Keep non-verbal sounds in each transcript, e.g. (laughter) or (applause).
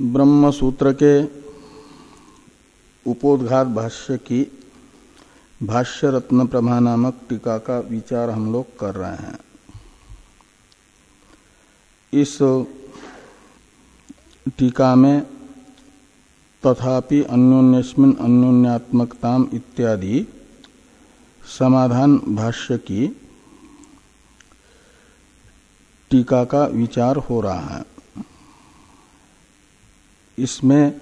ब्रह्म सूत्र के उपोदघात भाष्य की भाष्य रत्न प्रभा नामक टीका का विचार हम लोग कर रहे हैं। इस टीका में तथापि अन्योन्यस्मिन अन्योन्यात्मकताम इत्यादि समाधान भाष्य की टीका का विचार हो रहा है। इसमें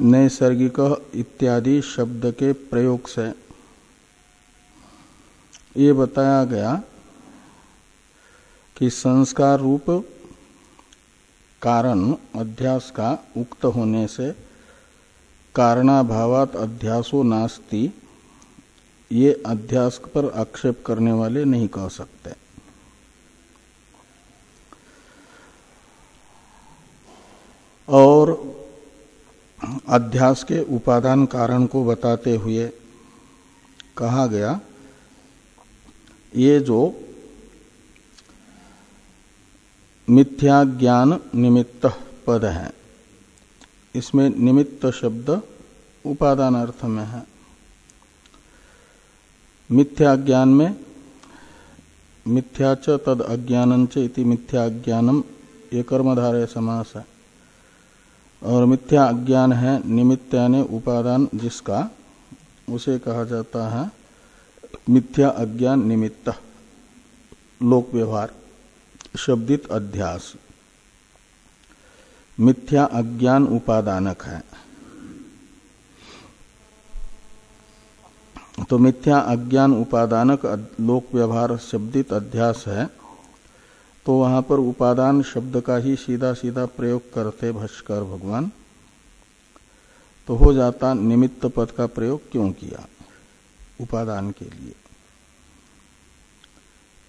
नैसर्गिक इत्यादि शब्द के प्रयोग से ये बताया गया कि संस्कार रूप कारण अध्यास का उक्त होने से कारणाभावात अध्यासो नास्ति, ये अध्यास पर आक्षेप करने वाले नहीं कह सकते। और अध्यास के उपादान कारण को बताते हुए कहा गया, ये जो मिथ्या ज्ञान निमित्त पद है, इसमें निमित्त शब्द उपादान अर्थ में है। मिथ्या ज्ञान में मिथ्या च तद अज्ञान इति मिथ्या ज्ञानम ये कर्मधारय समास है। और मिथ्या अज्ञान है, निमित्त यानी उपादान जिसका, उसे कहा जाता है मिथ्या अज्ञान निमित्त, लोक व्यवहार, शब्दित अध्यास। मिथ्या अज्ञान उपादानक है। तो मिथ्या अज्ञान उपादानक लोक व्यवहार, शब्दित अध्यास है। तो वहाँ पर उपादान शब्द का ही सीधा सीधा प्रयोग करते भाष्कर भगवान। तो हो जाता निमित्त पद का प्रयोग क्यों किया? उपादान के लिए।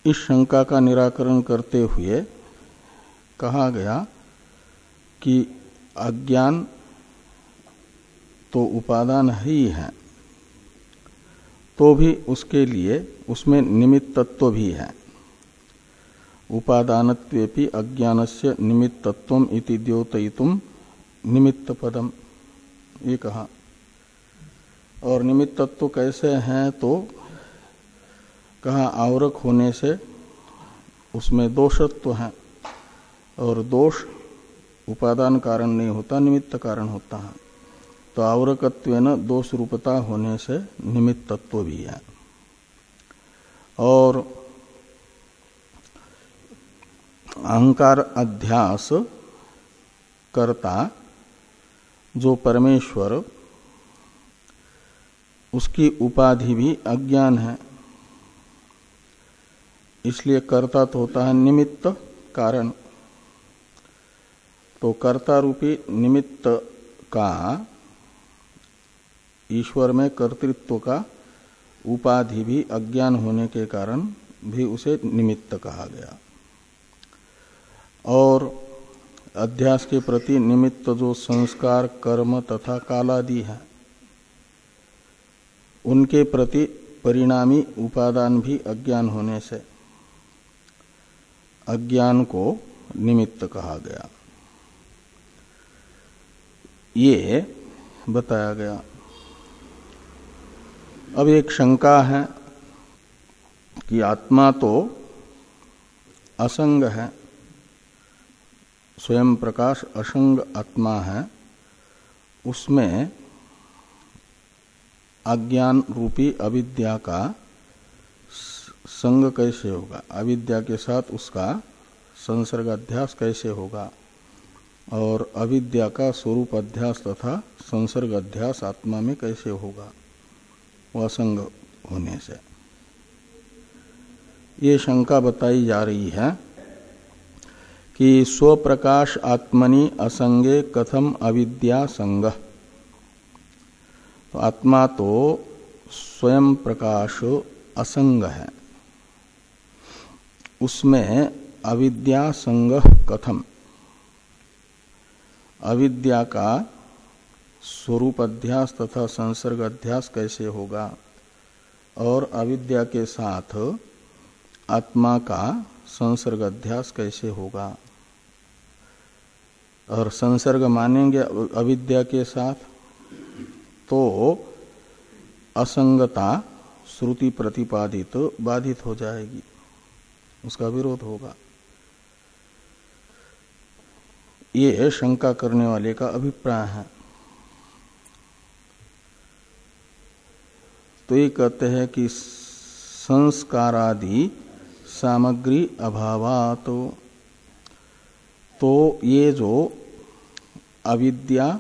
इस शंका का निराकरण करते हुए कहा गया कि अज्ञान तो उपादान ही है तो भी उसके लिए उसमें निमित्त तत्व भी है। उपादानत्वेपि अज्ञानस्य निमित्तत्व इति द्योतयितुम निमित्त पदम ये कहा। और निमित्तत्व कैसे हैं तो कहा, आवरक होने से उसमें दोषत्व है। और दोष उपादान कारण नहीं होता, निमित्त कारण होता है। तो आवरकत्व न दोष रूपता होने से निमित्तत्व भी है। और अहंकार अध्यास करता जो परमेश्वर, उसकी उपाधि भी अज्ञान है। इसलिए कर्ता तो होता है निमित्त कारण। तो कर्ता रूपी निमित्त का ईश्वर में कर्तृत्व का उपाधि भी अज्ञान होने के कारण भी उसे निमित्त कहा गया। और अध्यास के प्रति निमित्त जो संस्कार, कर्म तथा कालादि है, उनके प्रति परिणामी उपादान भी अज्ञान होने से अज्ञान को निमित्त कहा गया। ये बताया गया। अब एक शंका है कि आत्मा तो असंग है स्वयं प्रकाश असंग आत्मा है, उसमें अज्ञान रूपी अविद्या का संग कैसे होगा? अविद्या के साथ उसका संसर्ग अध्यास कैसे होगा? और अविद्या का स्वरूप अध्यास तथा संसर्ग अध्यास आत्मा में कैसे होगा? वह संग होने से। ये शंका बताई जा रही है। कि स्वप्रकाश आत्मनि असंगे कथम अविद्या संग। तो आत्मा तो स्वयं प्रकाश असंग है। उसमें अविद्या संग कथम। अविद्या का स्वरूप अध्यास तथा संसर्ग अध्यास कैसे होगा? और अविद्या के साथ आत्मा का संसर्ग अध्यास कैसे होगा? और संसर्ग मानेंगे अविद्या के साथ तो असंगता श्रुति प्रतिपादित तो बाधित हो जाएगी। उसका विरोध होगा। ये शंका करने वाले का अभिप्राय है। तो ये कहते हैं कि संस्कारादि सामग्री अभावात। तो, तो ये जो अविद्या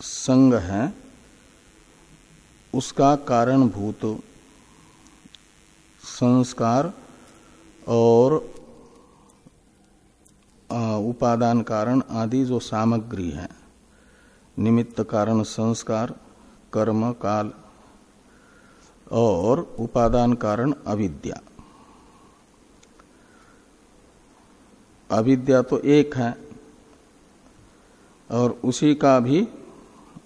संग है, उसका कारणभूत संस्कार और उपादान कारण आदि जो सामग्री है, निमित्त कारण संस्कार, कर्म, काल और उपादान कारण अविद्या। अविद्या तो एक है और उसी का भी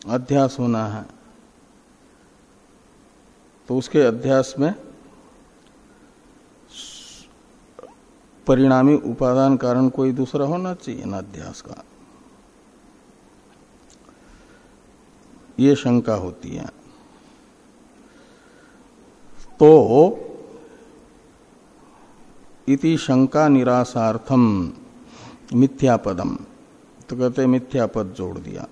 अध्यास होना है। तो उसके अध्यास में परिणामी उपादान कारण कोई दूसरा होना चाहिए ना अध्यास का। ये शंका होती है। तो इति शंका निराशार्थम मिथ्यापदम। तो कहते मिथ्यापद जोड़ दिया।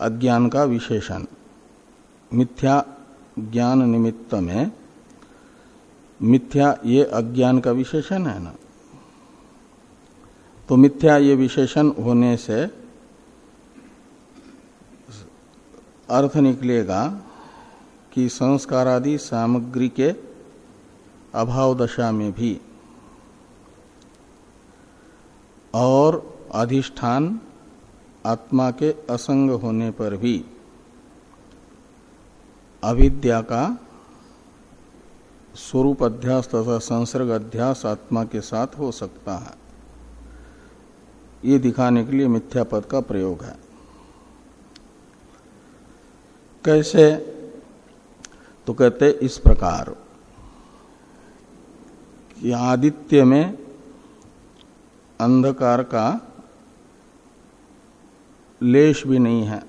अज्ञान का विशेषण। मिथ्या ज्ञान निमित्त में, मिथ्या ये अज्ञान का विशेषण है ना? तो मिथ्या ये विशेषण होने से अर्थ निकलेगा कि संस्कार आदि सामग्री के अभाव दशा में भी और अधिष्ठान आत्मा के असंग होने पर भी। अविद्या का स्वरूप अध्यास तथा संसर्ग अध्यास आत्मा के साथ हो सकता है। ये दिखाने के लिए मिथ्या पद का प्रयोग है। कैसे? तो कहते इस प्रकार कि आदित्य में अंधकार का लेश भी नहीं है।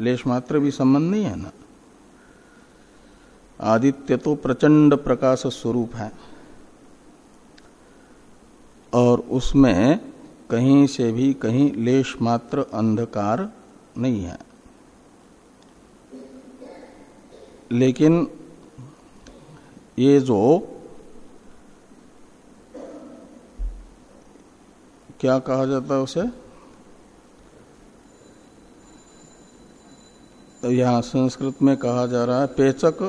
लेश मात्र भी संबंध नहीं है ना? आदित्य तो प्रचंड प्रकाश स्वरूप है। और उसमें कहीं से भी कहीं लेश मात्र अंधकार नहीं है। लेकिन ये जो क्या कहा जाता है उसे? तो यहाँ संस्कृत में कहा जा रहा है, पेचक,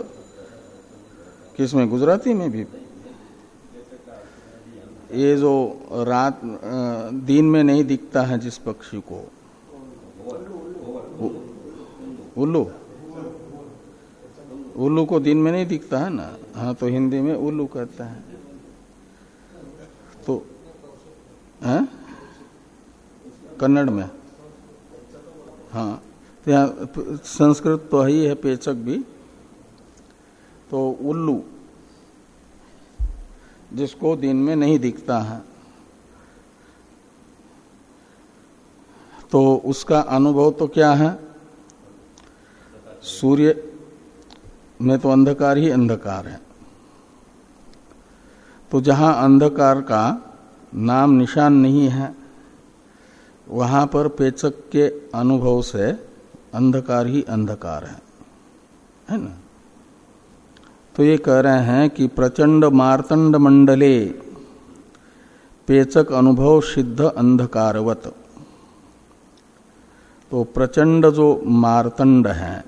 किसमें, गुजराती में भी। ये जो रात दिन में नहीं दिखता है जिस पक्षी को। उल्लू। उल्लू को दिन में नहीं दिखता है ना? हाँ तो हिंदी में उल्लू कहते हैं। तो है? कन्नड़ में। हाँ तो यहाँ संस्कृत तो ही है पेचक भी। तो उल्लू, जिसको दिन में नहीं दिखता है। तो उसका अनुभव तो क्या है? सूर्य में तो अंधकार ही अंधकार है। तो जहाँ अंधकार का नाम निशान नहीं है वहाँ पर पेचक के अनुभव से अंधकार ही अंधकार है। है ना? तो ये कह रहे हैं कि प्रचंड मार्तंड मंडले, पेचक अनुभव सिद्ध अंधकारवत। तो प्रचंड जो मार्तंड है,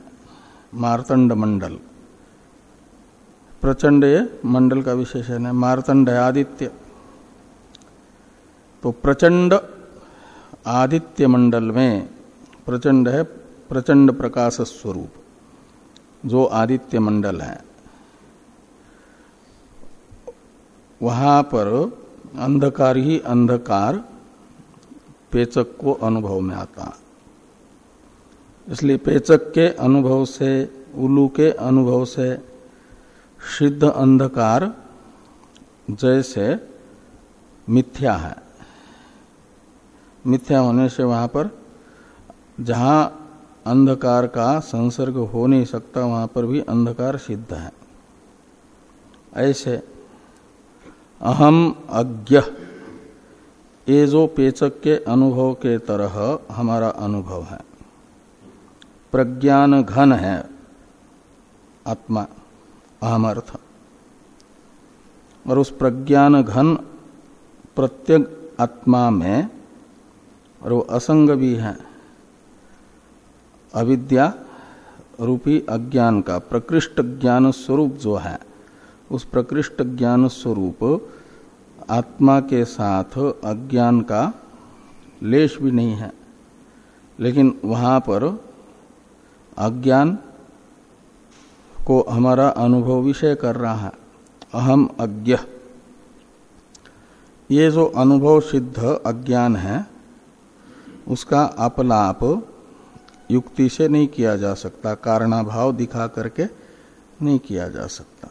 मार्तंड मंडल, प्रचंड ये मंडल का विशेषण है, मार्तंड है आदित्य। तो प्रचंड आदित्य मंडल में प्रचंड है, प्रचंड प्रकाश स्वरूप, जो आदित्य मंडल है। वहाँ पर अंधकार ही अंधकार पेचक को अनुभव में आता। इसलिए पेचक के अनुभव से उल्लू के अनुभव से, सिद्ध अंधकार जैसे मिथ्या है। मिथ्या होने से वहाँ पर, जहाँ अंधकार का संसर्ग हो नहीं सकता, वहाँ पर भी अंधकार सिद्ध है। ऐसे, अहम अज्ञ, ये जो पेचक के अनुभव के तरह हमारा अनुभव है। प्रज्ञान घन है आत्मा, अहम अर्थ। और उस प्रज्ञान घन प्रत्येक आत्मा में और वो असंग भी है। अविद्या रूपी अज्ञान का प्रकृष्ट ज्ञान स्वरूप जो है, उस प्रकृष्ट ज्ञान स्वरूप आत्मा के साथ अज्ञान का लेश भी नहीं है। लेकिन वहाँ पर अज्ञान को हमारा अनुभव विषय कर रहा है। अहम अज्ञ। ये जो अनुभव सिद्ध अज्ञान है उसका अपलाप युक्ति से नहीं किया जा सकता कारणाभाव दिखा करके नहीं किया जा सकता।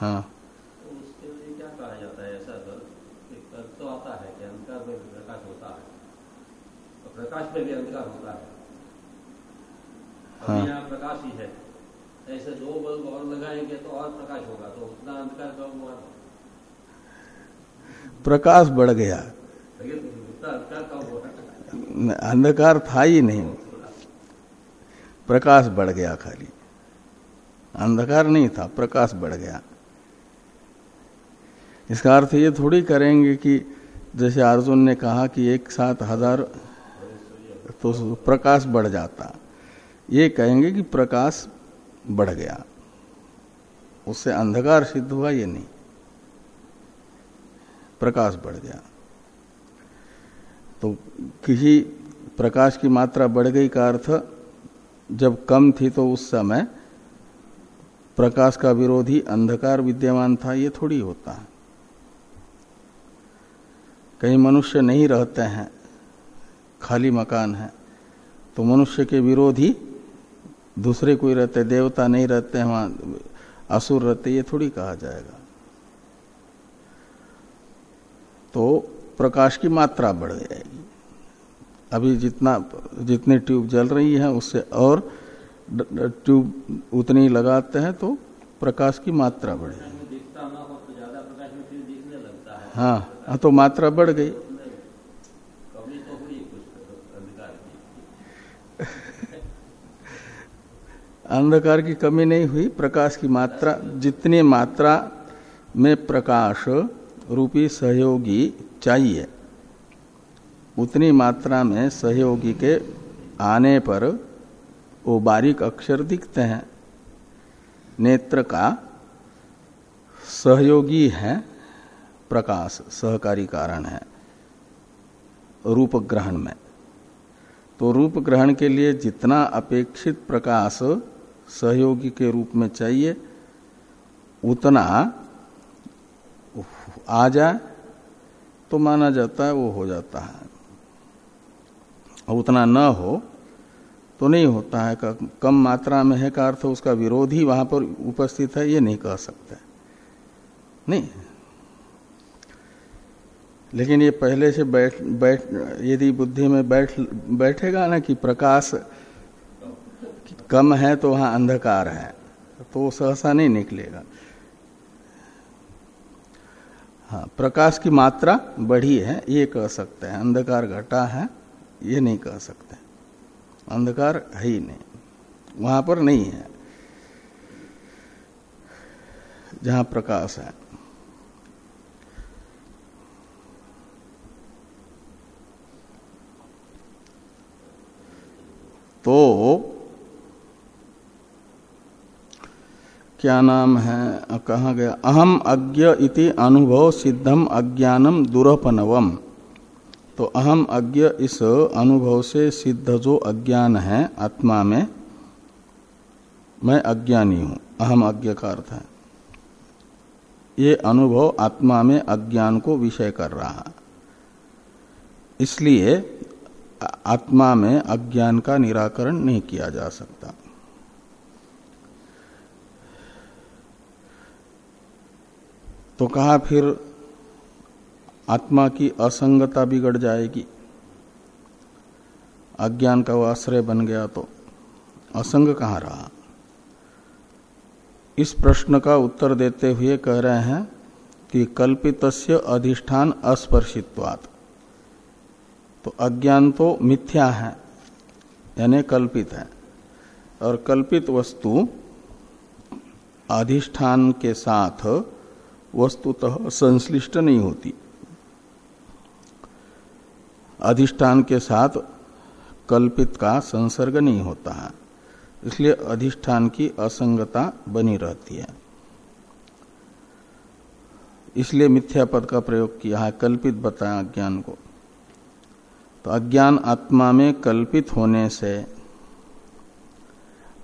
हाँ। तो उसके लिए क्या कहा जाता है। ऐसा तो आता है कि अंधकार में प्रकाश होता है तो प्रकाश में भी अंधकार होता है। हाँ। प्रकाश ही है। ऐसे दो बल्ब और लगाएँगे तो और प्रकाश होगा तो उतना अंधकार कम हुआ? प्रकाश बढ़ गया। अंधकार था ही नहीं। प्रकाश बढ़ गया खाली। अंधकार नहीं था प्रकाश बढ़ गया। इसका अर्थ ये थोड़ी करेंगे कि जैसे अर्जुन ने कहा कि एक साथ हज़ार तो प्रकाश बढ़ जाता। ये कहेंगे कि प्रकाश बढ़ गया। उससे अंधकार सिद्ध हुआ ये नहीं? प्रकाश बढ़ गया। तो किसी प्रकाश की मात्रा बढ़ गई का अर्थ, जब कम थी तो उस समय प्रकाश का विरोधी अंधकार विद्यमान था, ये थोड़ी होता है। कहीं मनुष्य नहीं रहते हैं, खाली मकान है तो मनुष्य के विरोधी दूसरे कोई रहते देवता नहीं रहते हैं वहाँ असुर रहते ये थोड़ी कहा जाएगा। तो प्रकाश की मात्रा बढ़ जाएगी। अभी जितना जितनी ट्यूब जल रही है उससे और ट्यूब उतनी लगाते हैं तो प्रकाश की मात्रा बढ़ जाएगी। हाँ तो मात्रा बढ़ गई। अंधकार की कमी नहीं हुई, प्रकाश की मात्रा, जितनी मात्रा में प्रकाश रूपी सहयोगी चाहिए, उतनी मात्रा में सहयोगी के आने पर वो बारीक अक्षर दिखते हैं। नेत्र का सहयोगी है, प्रकाश सहकारी कारण है, रूप ग्रहण में। तो रूप ग्रहण के लिए जितना अपेक्षित प्रकाश सहयोगी के रूप में चाहिए, उतना आ जाए तो माना जाता है वो हो जाता है। और उतना न हो तो नहीं होता है कम मात्रा में है का अर्थ उसका विरोधी वहाँ पर उपस्थित है, ये नहीं कह सकते। नहीं। लेकिन ये पहले से बैठ बैठ, यदि बुद्धि में बैठ, बैठेगा ना कि प्रकाश कम है तो वहाँ अंधकार है। तो सहसा नहीं निकलेगा। हाँ प्रकाश की मात्रा बढ़ी है, ये कह सकते हैं। अंधकार घटा है, ये नहीं कह सकते। अंधकार है ही नहीं। वहाँ पर नहीं है। जहाँ प्रकाश है। तो क्या नाम है? कहा गया? अहम अज्ञ इति अनुभव सिद्धम अज्ञानम दुरपनवम। तो अहम अज्ञ इस अनुभव से सिद्ध जो अज्ञान है आत्मा में, मैं अज्ञानी हूँ। अहम अज्ञ का अर्थ है। ये अनुभव आत्मा में अज्ञान को विषय कर रहा इसलिए आत्मा में अज्ञान का निराकरण नहीं किया जा सकता। तो कहा फिर, आत्मा की असंगता बिगड़ जाएगी। अज्ञान का वो आश्रय बन गया तो असंग कहाँ रहा? इस प्रश्न का उत्तर देते हुए कह रहे हैं कि कल्पित अधिष्ठान अस्पर्शित्वात। तो अज्ञान तो मिथ्या है, यानी कल्पित है। और कल्पित वस्तु अधिष्ठान के साथ वस्तुतः संश्लिष्ट नहीं होती। अधिष्ठान के साथ कल्पित का संसर्ग नहीं होता है, इसलिए अधिष्ठान की असंगता बनी रहती है। इसलिए मिथ्या पद का प्रयोग किया है, कल्पित बताया अज्ञान को। तो अज्ञान आत्मा में कल्पित होने से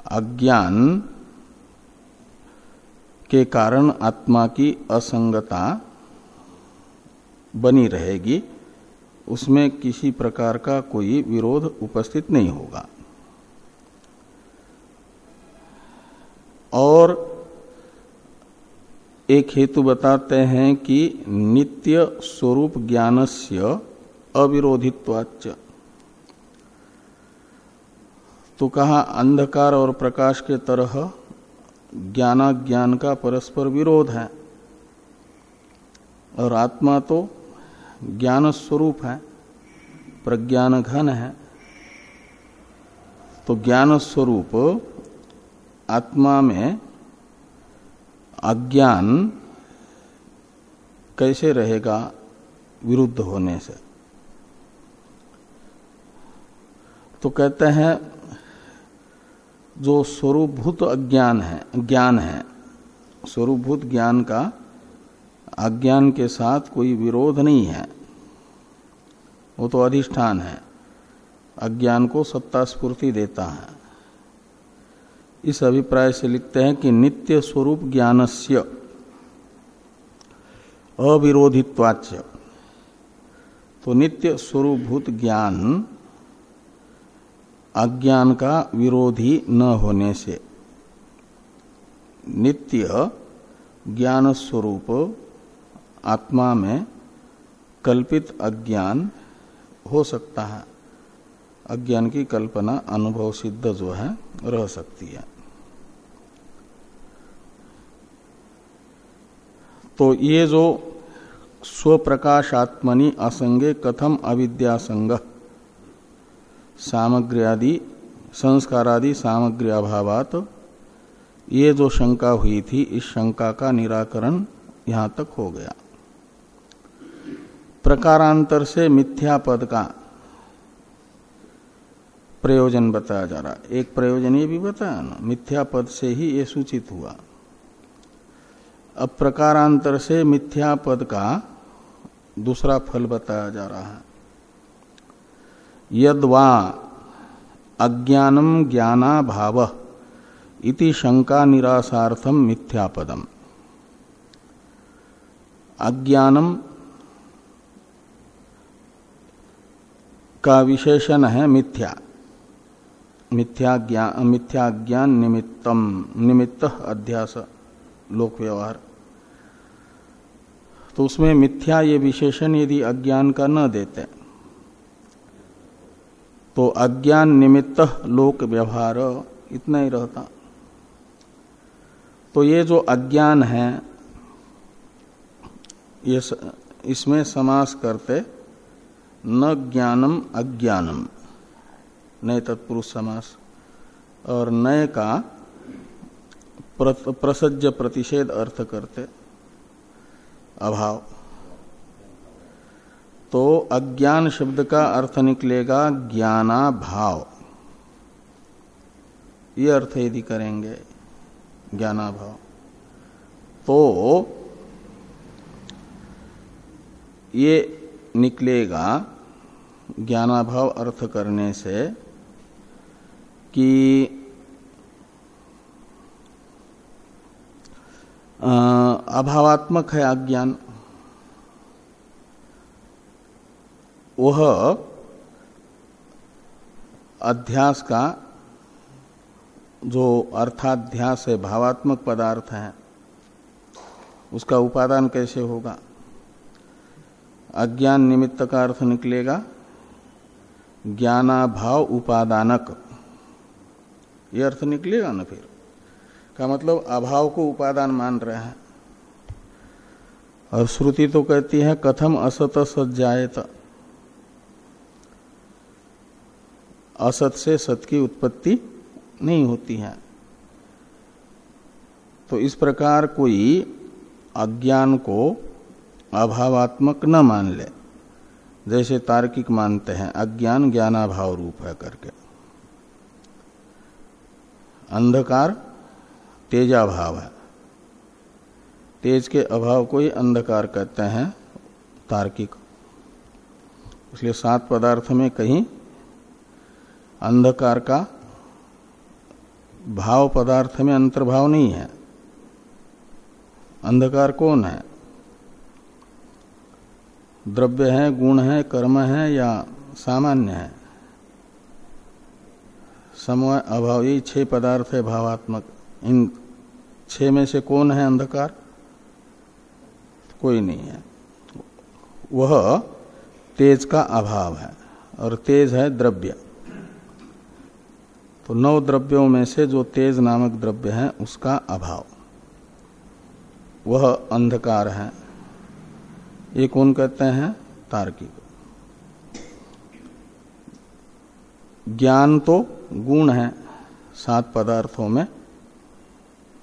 अज्ञान के कारण आत्मा की असंगता बनी रहेगी, उसमें किसी प्रकार का कोई विरोध उपस्थित नहीं होगा। और एक हेतु बताते हैं कि नित्य स्वरूप ज्ञानस्य अविरोधित्वाच तो कहा, अंधकार और प्रकाश के तरह ज्ञानाज्ञान का परस्पर विरोध है। और आत्मा तो ज्ञान स्वरूप है, प्रज्ञान घन है। तो ज्ञान स्वरूप आत्मा में अज्ञान कैसे रहेगा विरुद्ध होने से? तो कहते हैं जो स्वरूपभूत अज्ञान है, ज्ञान है, स्वरूपभूत ज्ञान का अज्ञान के साथ कोई विरोध नहीं है। वो तो अधिष्ठान है, अज्ञान को सत्ता स्फूर्ति देता है। इस अभिप्राय से लिखते हैं कि नित्य स्वरूप ज्ञानस्य, अविरोधित्वाच्य। तो नित्य स्वरूपभूत ज्ञान अज्ञान का विरोधी न होने से। नित्य ज्ञान स्वरूप आत्मा में कल्पित अज्ञान हो सकता है। अज्ञान की कल्पना अनुभव सिद्ध जो है, रह सकती है। तो ये जो स्वप्रकाशात्मनि असंगे कथम अविद्यासंग सामग्री आदि संस्कारादि सामग्री अभावात, ये जो शंका हुई थी, इस शंका का निराकरण यहाँ तक हो गया। प्रकारांतर से मिथ्या पद का प्रयोजन बताया जा रहा। एक प्रयोजन ये भी बताया ना, मिथ्या पद से ही ये सूचित हुआ। अब प्रकारांतर से मिथ्या पद का दूसरा फल बताया जा रहा है। यदवा अज्ञानम ज्ञाना भाव इति शंका निरासार्थम मिथ्यापदम। अज्ञानम का विशेषण है मिथ्या। मिथ्या ज्ञान मिथ्या ज्ञान निमित्तम, निमित्त अध्यास लोक व्यवहार तो उसमें मिथ्या ये विशेषण यदि अज्ञान का न देते तो अज्ञान निमित्त लोक व्यवहार इतना ही रहता। तो ये जो अज्ञान है, ये इसमें समास करते न ज्ञानम अज्ञानम, नए तत्पुरुष समास, और नए का प्रसज्ज प्रतिषेध अर्थ करते, अभाव। तो अज्ञान शब्द का अर्थ निकलेगा ज्ञाना भाव ये अर्थ यदि करेंगे ज्ञाना भाव तो ये निकलेगा ज्ञानाभाव अर्थ करने से कि अभावात्मक है अज्ञान। वह अध्यास का जो अर्थाध्यास है, भावात्मक पदार्थ है, उसका उपादान कैसे होगा? अज्ञान निमित्त का अर्थ निकलेगा, ज्ञानाभाव उपादानक। ये अर्थ निकलेगा ना फिर? का मतलब अभाव को उपादान मान रहे हैं। और श्रुति तो कहती है, कथम असत सज्जायत। असत से सत की उत्पत्ति नहीं होती है। तो इस प्रकार कोई अज्ञान को अभावात्मक न मान ले, जैसे तार्किक मानते हैं, अज्ञान ज्ञानाभाव रूप है करके। अंधकार तेजाभाव है। तेज के अभाव को ही अंधकार कहते हैं तार्किक। इसलिए सात पदार्थ में कहीं अंधकार का भाव पदार्थ में अंतर्भाव नहीं है। अंधकार कौन है? द्रव्य है, गुण है, कर्म है या सामान्य है? समय अभाव यही छह पदार्थ है भावात्मक। इन छह में से कौन है अंधकार? कोई नहीं है। वह तेज का अभाव है और तेज है द्रव्य। तो नौ द्रव्यों में से जो तेज नामक द्रव्य है, उसका अभाव। वह अंधकार है। ये कौन कहते हैं? तार्किक। ज्ञान तो गुण है सात पदार्थों में,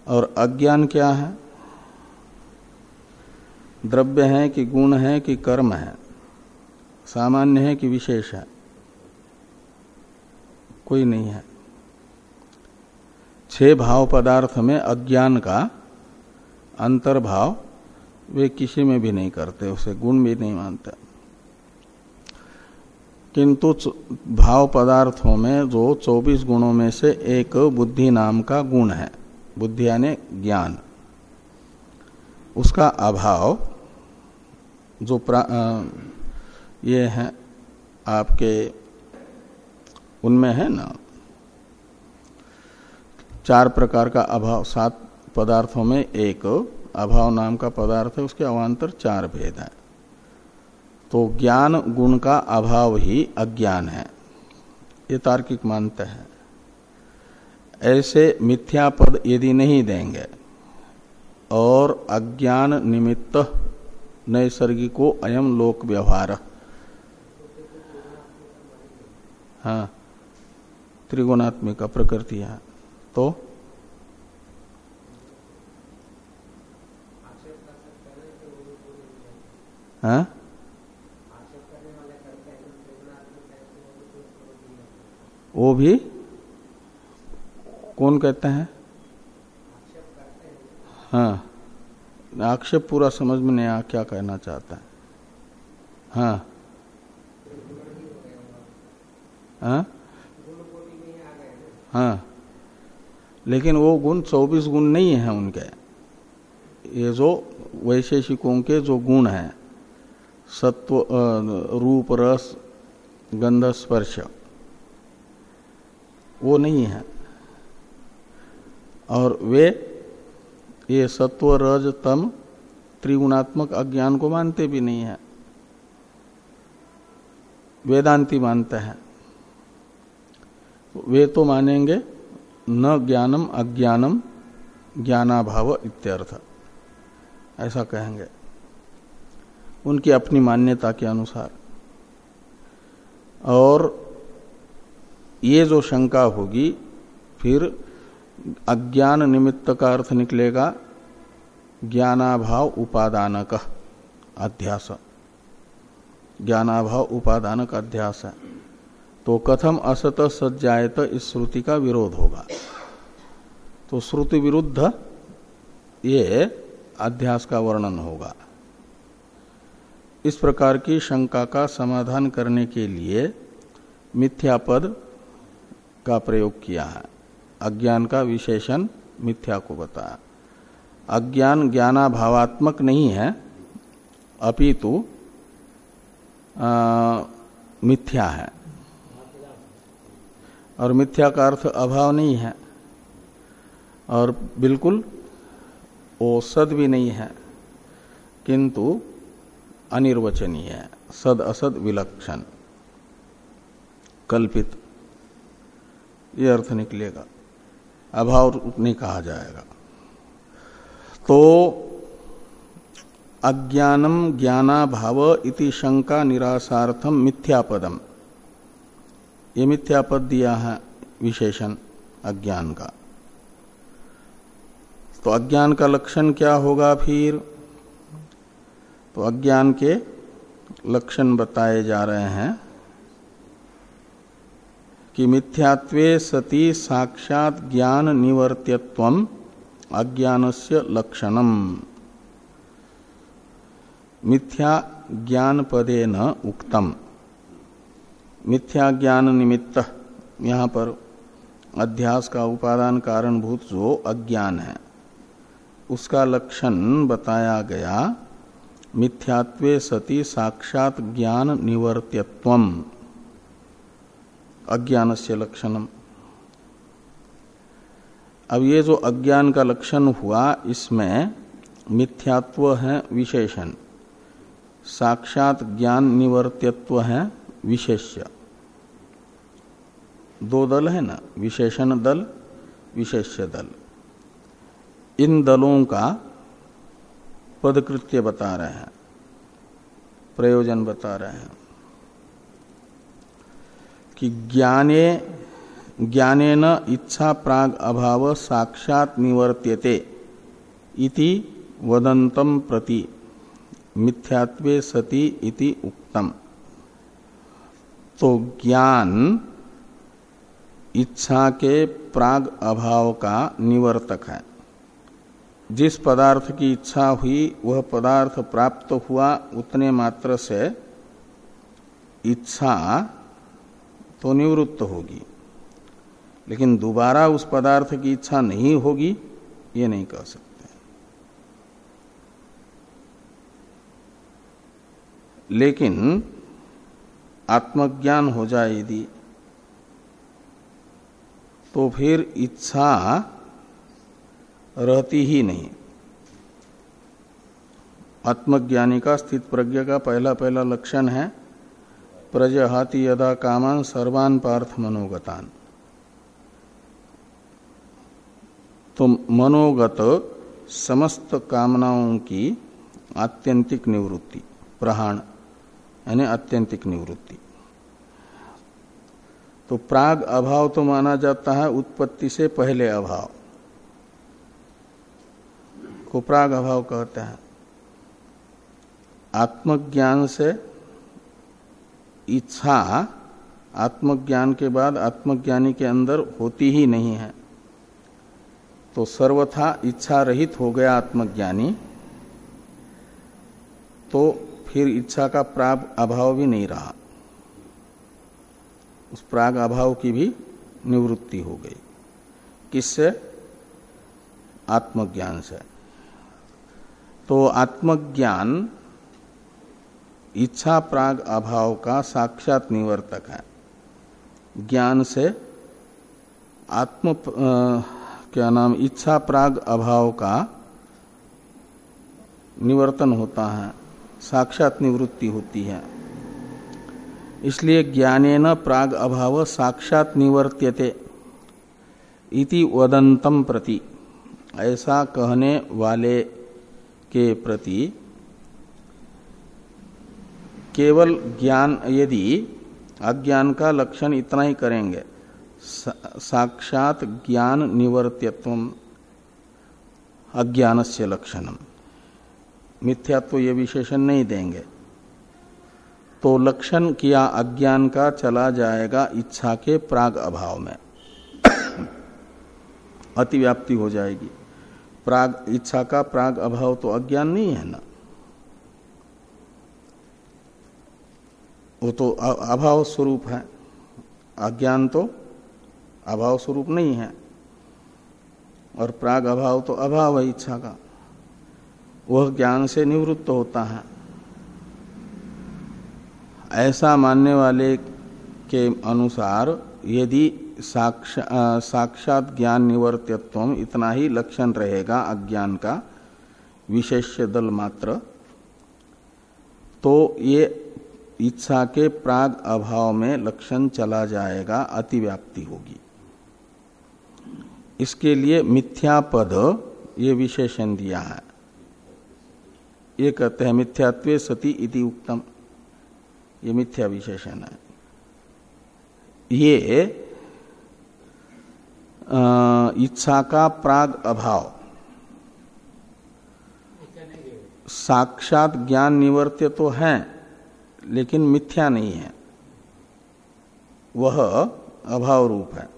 और अज्ञान क्या है? द्रव्य है कि गुण है कि कर्म है? सामान्य है कि विशेष है? कोई नहीं है। छह भाव पदार्थ में अज्ञान का अंतर्भाव वे किसी में भी नहीं करते, उसे गुण भी नहीं मानते। किंतु भाव पदार्थों में जो 24 गुणों में से एक बुद्धि नाम का गुण है, बुद्धि यानी ज्ञान, उसका अभाव जो ये है आपके, उनमें है ना चार प्रकार का अभाव, सात पदार्थों में एक। अभाव नाम का पदार्थ है, उसके अवान्तर चार भेद है। तो ज्ञान, गुण का अभाव ही अज्ञान है। ये तार्किक मानते हैं। ऐसे मिथ्या पद यदि नहीं देंगे, और अज्ञान निमित्त नैसर्गिको अयम लोक व्यवहार। हाँ त्रिगुणात्मिका प्रकृति है। तो हाँ? वो भी कौन कहते हैं? हाँ। आक्षेप पूरा समझ में नहीं आ क्या कहना चाहता है। हाँ। हाँ? हाँ। लेकिन वो गुण 24 गुण नहीं है उनके। ये जो वैशेषिकों के जो गुण हैं, सत्व रूप, रस, गंध, स्पर्श, वो नहीं है। और वे ये सत्व, रज, तम त्रिगुणात्मक अज्ञान को मानते भी नहीं है। वेदांती मानते हैं। वे तो मानेंगे न ज्ञानम, अज्ञानम, ज्ञानाभाव इत्यर्थ। ऐसा कहेंगे। उनकी अपनी मान्यता के अनुसार। और ये जो शंका होगी, फिर अज्ञान निमित्त का अर्थ निकलेगा, ज्ञानाभाव उपादानक अध्यास। ज्ञानाभाव उपादानक अध्यास है। तो कथम असत सज्जायत इस श्रुति का विरोध होगा। तो श्रुति विरुद्ध ये अध्यास का वर्णन होगा। इस प्रकार की शंका का समाधान करने के लिए मिथ्यापद का प्रयोग किया है। अज्ञान का विशेषण मिथ्या को बताया। अज्ञान ज्ञानाभावात्मक नहीं है, अपितु मिथ्या है। और मिथ्या का अर्थ अभाव नहीं है। और बिल्कुल वो सद भी नहीं है, किंतु अनिर्वचनीय है। सद असद विलक्षण, कल्पित। ये अर्थ निकलेगा। अभाव नहीं कहा जाएगा। तो अज्ञानम ज्ञानाभाव इति शंका निराशार्थम मिथ्यापदम। ये मिथ्यापद दिया है विशेषण अज्ञान का। तो अज्ञान का लक्षण क्या होगा फिर? तो अज्ञान के लक्षण बताए जा रहे हैं कि मिथ्यात्वे सती साक्षात ज्ञान निवर्त्यत्व अज्ञानस्य लक्षणम। मिथ्या ज्ञान पदे न उक्तम। मिथ्या ज्ञान निमित्त यहाँ पर अध्यास का उपादान कारणभूत जो अज्ञान है, उसका लक्षण बताया गया, मिथ्यात्वे सती साक्षात ज्ञान निवर्त्यत्वम अज्ञान से लक्षणम अब ये जो अज्ञान का लक्षण हुआ, इसमें मिथ्यात्व है विशेषण। साक्षात ज्ञान निवर्त्यत्व है विशेष्य। दो दल है ना, विशेषण दल, विशेष्य दल। इन दलों का पदकृत्य बता रहे हैं, प्रयोजन बता रहे हैं कि ज्ञाने ज्ञाने न इच्छा प्राग अभाव साक्षात निवर्त्यते इति वदंतम प्रति, मिथ्यात्वे सति इति उक्तम। तो ज्ञान इच्छा के प्राग अभाव का निवर्तक है। जिस पदार्थ की इच्छा हुई, वह पदार्थ प्राप्त हुआ उतने मात्र से इच्छा तो निवृत्त होगी। लेकिन दोबारा उस पदार्थ की इच्छा नहीं होगी, ये नहीं कह सकते। लेकिन आत्मज्ञान हो जाए यदि तो फिर इच्छा रहती ही नहीं। आत्मज्ञानी का स्थित प्रज्ञा का पहला पहला लक्षण है, प्रजहाति यदा कामान सर्वान पार्थ मनोगतान। तो मनोगत समस्त कामनाओं की आत्यंतिक निवृत्ति, प्रहाण, यानी आत्यंतिक निवृत्ति। तो प्राग अभाव तो माना जाता है उत्पत्ति से पहले अभाव। को प्राग अभाव कहते हैं। आत्मज्ञान से इच्छा आत्मज्ञान के बाद आत्मज्ञानी के अंदर होती ही नहीं है। तो सर्वथा इच्छा रहित हो गया आत्मज्ञानी तो फिर इच्छा का प्राग अभाव भी नहीं रहा। उस प्राग अभाव की भी निवृत्ति हो गई। किससे? आत्मज्ञान से। तो आत्मज्ञान इच्छा प्राग अभाव का साक्षात निवर्तक है। ज्ञान से आत्म आ, क्या नाम इच्छा प्राग अभाव का निवर्तन होता है साक्षात निवृत्ति होती है। इसलिए ज्ञाने न प्राग अभाव साक्षात निवर्त्यते इति वदंतम प्रति। ऐसा कहने वाले के प्रति केवल ज्ञान, यदि अज्ञान का लक्षण इतना ही करेंगे साक्षात ज्ञान निवर्त्यत्व अज्ञान से लक्षणम मिथ्यात्व ये विशेषण नहीं देंगे। तो लक्षण किया अज्ञान का चला जाएगा इच्छा के प्राग अभाव में। (coughs) अतिव्याप्ति हो जाएगी। प्राग, इच्छा का प्राग अभाव तो अज्ञान नहीं है ना। वो तो अभाव स्वरूप है। अज्ञान तो अभाव स्वरूप नहीं है। और प्राग अभाव तो अभाव है इच्छा का। वह ज्ञान से निवृत्त होता है। ऐसा मानने वाले के अनुसार यदि साक्षा, साक्षात ज्ञान निवर्त्यत्व इतना ही लक्षण रहेगा अज्ञान का विशेष्य दल मात्र तो ये इच्छा के प्राग अभाव में लक्षण चला जाएगा अतिव्याप्ति होगी। इसके लिए मिथ्या पद ये विशेषण दिया है। ये कहते हैं मिथ्यात्व सती इति उक्तम। ये मिथ्या विशेषण है। ये इच्छा का प्राग अभाव। साक्षात ज्ञान निवर्त्य तो है, लेकिन मिथ्या नहीं है। वह अभाव रूप है।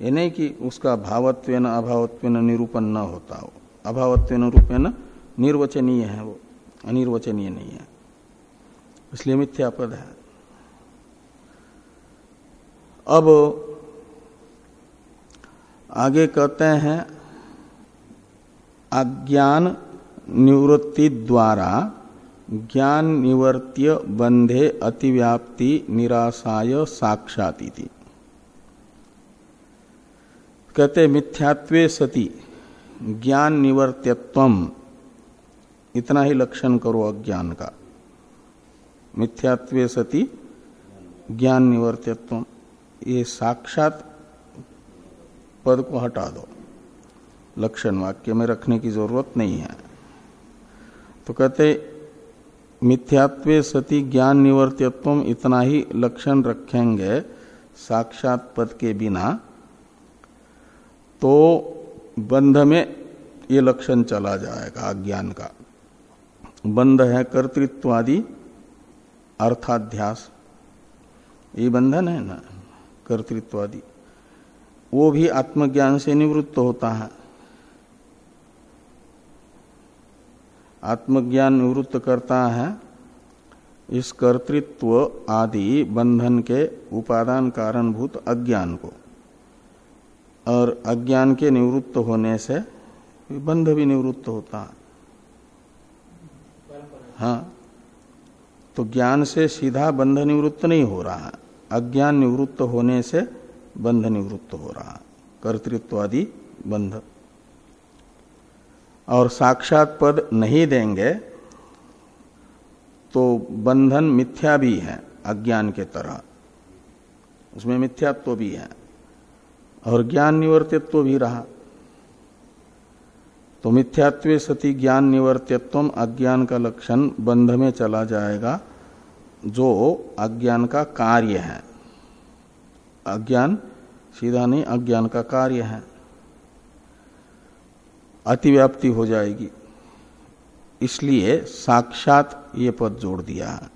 ये नहीं कि उसका भावत्व अभावत्व निरूपण न होता हो। अभावत्व रूपेण निर्वचनीय है वो, अनिर्वचनीय नहीं है। इसलिए मिथ्या पद है। अब आगे कहते हैं, अज्ञान निवृत्ति द्वारा ज्ञान निवर्त्य बंधे अतिव्याप्ति निराशाय साक्षाती कहते मिथ्यात्वे सती, ज्ञान निवर्त्यत्व इतना ही लक्षण करो अज्ञान का। मिथ्यात्वे सती ज्ञान निवर्त्यत्व ये साक्षात पद को हटा दो। लक्षण वाक्य में रखने की ज़रूरत नहीं है। तो कहते, मिथ्यात्व सती ज्ञान निवर्त्यत्व इतना ही लक्षण रखेंगे साक्षात पद के बिना तो बंध में ये लक्षण चला जाएगा अज्ञान का। बंध है कर्तृत्वादि अर्थाध्यास। ये बंधन है ना, कर्तृत्वादि। वो भी आत्मज्ञान से निवृत्त होता है। आत्मज्ञान निवृत्त करता है, इस कर्तृत्व आदि बंधन के उपादान कारणभूत अज्ञान को। और अज्ञान के निवृत्त होने से बंध भी निवृत्त होता है। हाँ। तो ज्ञान से सीधा बंध निवृत्त नहीं हो रहा। अज्ञान निवृत्त होने से बंध निवृत्त हो रहा। है कर्तृत्वादि बंध। और साक्षात पद नहीं देंगे तो बंधन मिथ्या भी है, अज्ञान के तरह। उसमें मिथ्यात्व तो भी है। और ज्ञान निवर्तित्व तो भी रहा। तो मिथ्यात्व सती ज्ञान निवर्तित्व अज्ञान का लक्षण बंध में चला जाएगा, जो अज्ञान का कार्य है। अज्ञान सीधा नहीं, अज्ञान का कार्य है। अतिव्याप्ति हो जाएगी। इसलिए साक्षात ये पद जोड़ दिया है।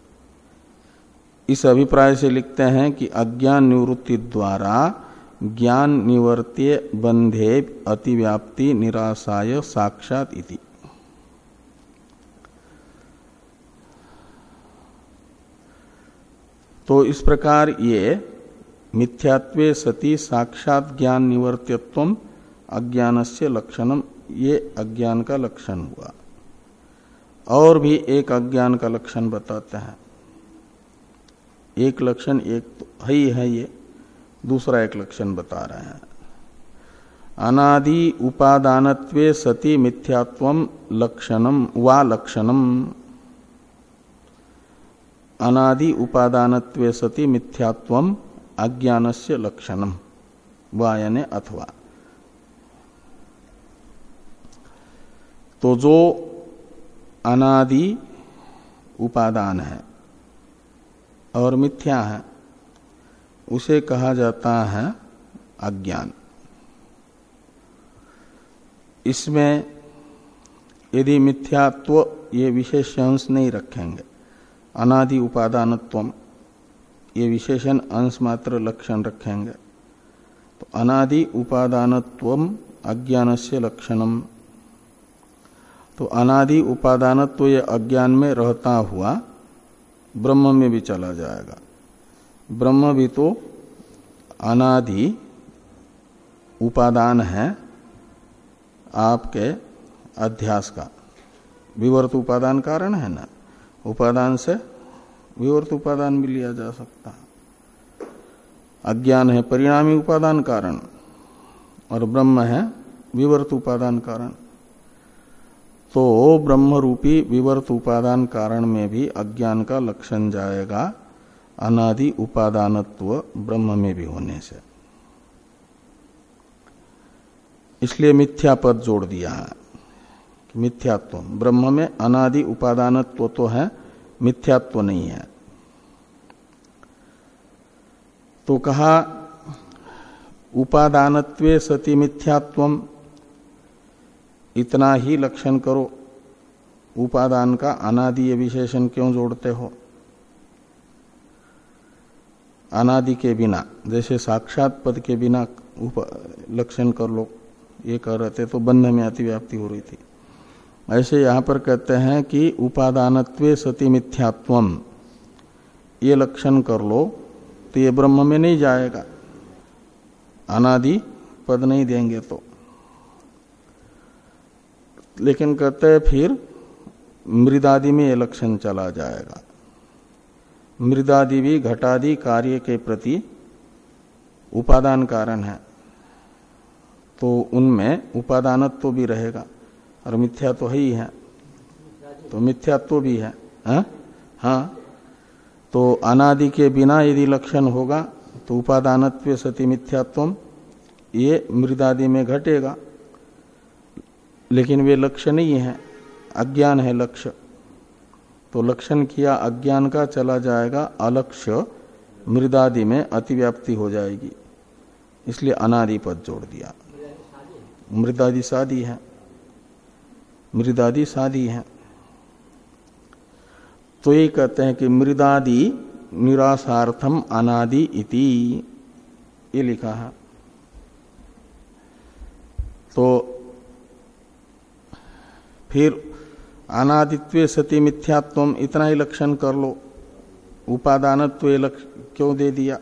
इस अभिप्राय से लिखते हैं कि अज्ञान निवृत्ति द्वारा ज्ञान निवर्त्य बंधे अतिव्याप्ति निराशाय साक्षात इति। तो इस प्रकार ये मिथ्यात्वे सती साक्षात ज्ञान निवर्त्यत्व अज्ञान से लक्षणम, ये अज्ञान का लक्षण हुआ। और भी एक अज्ञान का लक्षण बताते हैं। एक लक्षण एक तो है ही है ये। दूसरा एक लक्षण बता रहे हैं। अनादि उपादानत्वे सति मिथ्यात्व लक्षणम वा लक्षणम अनादि उपादानत्वे सति मिथ्यात्व अज्ञानस्य लक्षणम वा यानी अथवा। तो जो अनादि उपादान है और मिथ्या है उसे कहा जाता है अज्ञान। इसमें यदि मिथ्यात्व ये विशेष अंश नहीं रखेंगे, अनादि उपादानत्व ये विशेषण अंश मात्र लक्षण रखेंगे तो अनादि उपादानत्व अज्ञान से लक्षणम। तो अनादि उपादानत्व ये अज्ञान में रहता हुआ ब्रह्म में भी चला जाएगा। ब्रह्म भी तो अनादि उपादान है आपके अध्यास का। विवर्त उपादान कारण है ना? उपादान से विवर्त उपादान भी लिया जा सकता है। अज्ञान है परिणामी उपादान कारण और ब्रह्म है विवर्त उपादान कारण। तो ब्रह्म रूपी विवर्त उपादान कारण में भी अज्ञान का लक्षण जाएगा। अनादि उपादानत्व ब्रह्म में भी होने से। इसलिए मिथ्या पद जोड़ दिया है मिथ्यात्व। ब्रह्म में अनादि उपादानत्व तो है, मिथ्यात्व नहीं है। तो कहा, उपादानत्वे सती मिथ्यात्व इतना ही लक्षण करो। उपादान का अनादि विशेषण क्यों जोड़ते हो? अनादि के बिना, जैसे साक्षात पद के बिना लक्षण कर लो, ये कह रहे थे तो बंध में अतिव्याप्ति हो रही थी। ऐसे यहाँ पर कहते हैं कि उपादानत्वे सती मिथ्यात्वम। ये लक्षण कर लो तो ये ब्रह्म में नहीं जाएगा। अनादि पद नहीं देंगे तो। लेकिन कहते हैं फिर, मृदादि में ये लक्षण चला जाएगा। मृदादि भी घटादि कार्य के प्रति उपादान कारण है। तो उनमें उपादानत्व तो भी रहेगा और मिथ्या तो है ही। है तो मिथ्यात्व तो भी है, हा? हाँ। तो अनादि के बिना यदि लक्षण होगा तो उपादानत्व सती मिथ्यात्व ये मृदादि में घटेगा। लेकिन वे लक्ष्य नहीं है, अज्ञान है लक्ष्य। तो लक्षण किया, अज्ञान का चला जाएगा, अलक्ष्य, मृदादि में अतिव्याप्ति हो जाएगी। इसलिए अनादि पद जोड़ दिया। मृदादि सादी है। मृदादि सादी है। तो ये कहते हैं कि मृदादि निराशार्थम अनादि इति, ये लिखा है। तो फिर अनादित्व सती मिथ्यात्व इतना ही लक्षण कर लो। उपादानत्व क्यों दे दिया?